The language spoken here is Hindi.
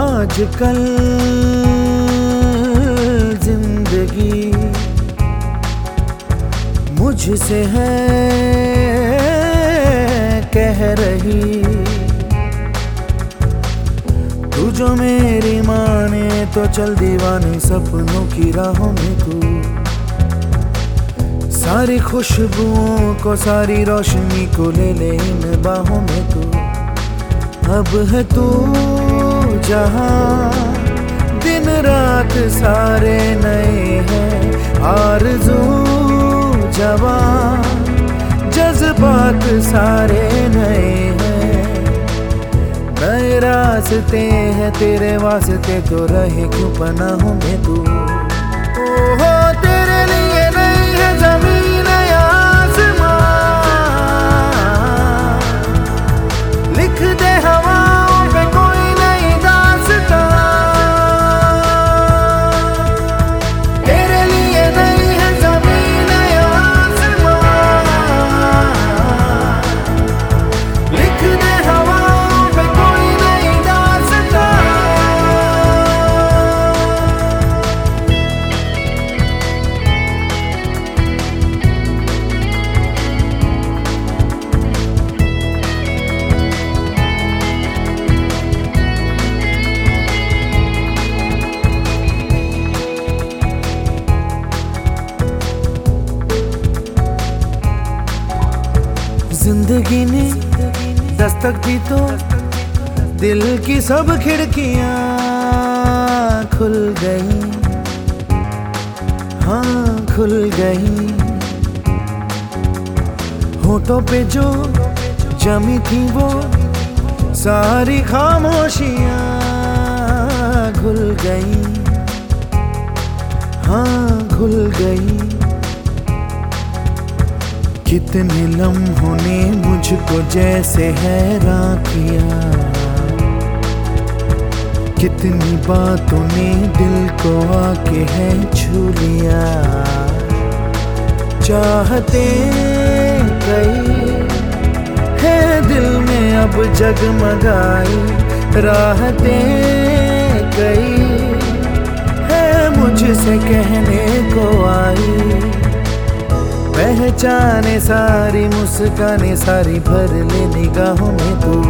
आजकल ज़िंदगी मुझसे है, कह रही। तू जो मेरी माने तो चल दीवाने सपनों की राहों में तू। सारी खुशबुओं को, सारी रोशनी को ले ले इन बाहों में तू। अब है तू। जहाँ दिन रात सारे नए हैं। आरज़ू जवान, जज्बात सारे नए हैं। नए रास्ते हैं तेरे वास्ते तो रहे क्यों पनाहों में तू? तेरे लिए नहीं है ज़मीन लिख दे हवाओं ज़िंदगी ने दस्तक दी तो दिल की सब खिड़कियाँ खुल गई। हाँ खुल गई। होठों पे जो जमी थी वो सारी खामोशियाँ खुल गई। हाँ खुल गई। कितने लम्हों ने मुझको जैसे हैरान किया। कितनी बातों ने दिल को आके है छू लिया। चाहते कई है दिल में अब जगमगाई। राहते कई है मुझसे कहने को आई। पहचाने सारी मुस्काने सारी भर ले निगाहों में तू।